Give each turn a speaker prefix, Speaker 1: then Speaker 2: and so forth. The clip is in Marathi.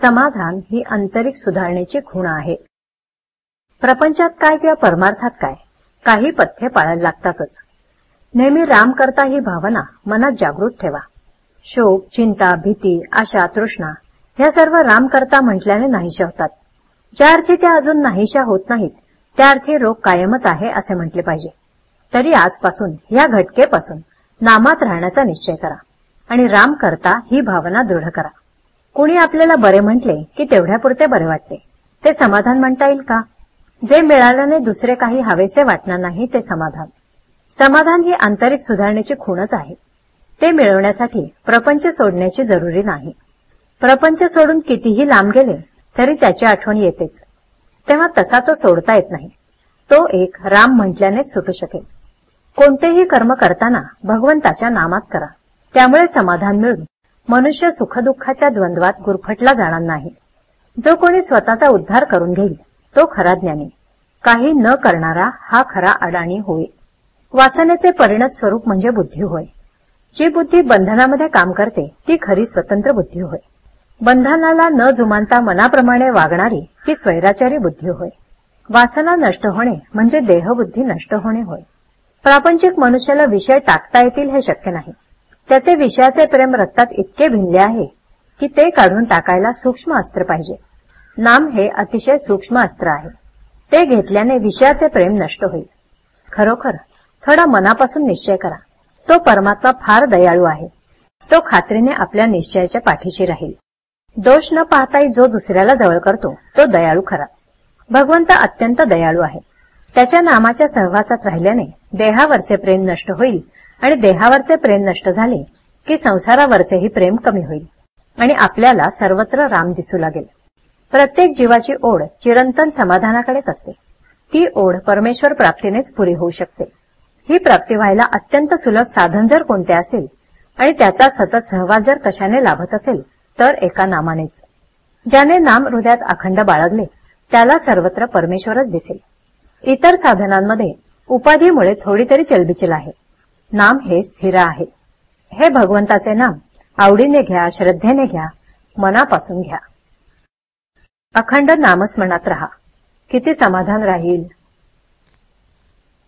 Speaker 1: समाधान ही आंतरिक सुधारणेची खूण आहे. प्रपंचात काय किंवा परमार्थात काय काही पथ्ये पाळायला लागतातच. नेहमी राम करता ही भावना मनात जागृत ठेवा. शोक चिंता भीती आशा तृष्णा ह्या सर्व राम करता म्हटल्याने नाहीशा होतात. ज्या अर्थी त्या अजून नाहीशा होत नाहीत त्या अर्थी रोग कायमच आहे असे म्हटले पाहिजे. तरी आजपासून या घटकेपासून नामात राहण्याचा निश्चय करा आणि राम करता ही भावना दृढ करा. कुणी आपल्याला बरे म्हटले की तेवढ्यापुरते बरे वाटते. ते समाधान म्हणता येईल का? जे मिळाल्याने दुसरे काही हवेसे वाटणार नाही ते समाधान. समाधान ही आंतरिक सुधारणेची खूणच आहे. ते मिळवण्यासाठी प्रपंच सोडण्याची जरुरी नाही. प्रपंच सोडून कितीही लांब गेले तरी त्याची आठवण येतेच. तेव्हा तसा तो सोडता येत नाही. तो एक राम म्हटल्याने सुटू शकेल. कोणतेही कर्म करताना भगवंताच्या नामात करा. त्यामुळे समाधान मिळून मनुष्य सुखदुःखाच्या द्वंद्वात गुरफटला जाणार नाही. जो कोणी स्वतःचा उद्धार करून घेईल तो खरा ज्ञानी. काही न करणारा हा खरा अडाणी होय वासनेचे परिणत स्वरूप म्हणजे बुद्धी होय. जी बुद्धी बंधनामध्ये काम करते ती खरी स्वतंत्र बुद्धी होय. बंधनाला न जुमानता मनाप्रमाणे वागणारी ती स्वैराचारी बुद्धी होय. वासना नष्ट होणे म्हणजे देहबुद्धी नष्ट होणे होय. प्रापंचिक मनुष्याला विषय टाकता येतील हे शक्य नाही. त्याचे विषयाचे प्रेम रक्तात इतके भिनले आहे की ते काढून टाकायला सूक्ष्म अस्त्र पाहिजे. नाम हे अतिशय सूक्ष्म अस्त्र आहे. ते घेतल्याने विषयाचे प्रेम नष्ट होईल. खरोखर थोडा मनापासून निश्चय करा. तो परमात्मा फार दयाळू आहे. तो खात्रीने आपल्या निश्चयाच्या पाठीशी राहील. दोष न पाहताही जो दुसऱ्याला जवळ करतो तो दयाळू खरा. भगवंत अत्यंत दयाळू आहे. त्याच्या नामाच्या सहवासात राहिल्याने देहावरचे प्रेम नष्ट होईल आणि देहावरचे प्रेम नष्ट झाले की संसारावरचेही प्रेम कमी होईल. आणि आपल्याला सर्वत्र राम दिसू लागेल. प्रत्येक जीवाची ओढ चिरंतन समाधानाकडेच असते. ती ओढ परमेश्वर प्राप्तीनेच पुरी होऊ शकते. ही प्राप्ती व्हायला अत्यंत सुलभ साधन जर कोणते असेल आणि त्याचा सतत सहवास जर कशाने लाभत असेल तर एका नामानेच. ज्याने नाम हृदयात अखंड बाळगले त्याला सर्वत्र परमेश्वरच दिसेल. इतर साधनांमध्ये उपाधीमुळे थोडी तरी चलबिचल आहे. नाम हे स्थिर आहे. हे भगवंताचे नाम आवडीने घ्या श्रद्धेने घ्या मनापासून घ्या. अखंड नामस्मरणात राहा. किती समाधान राहील.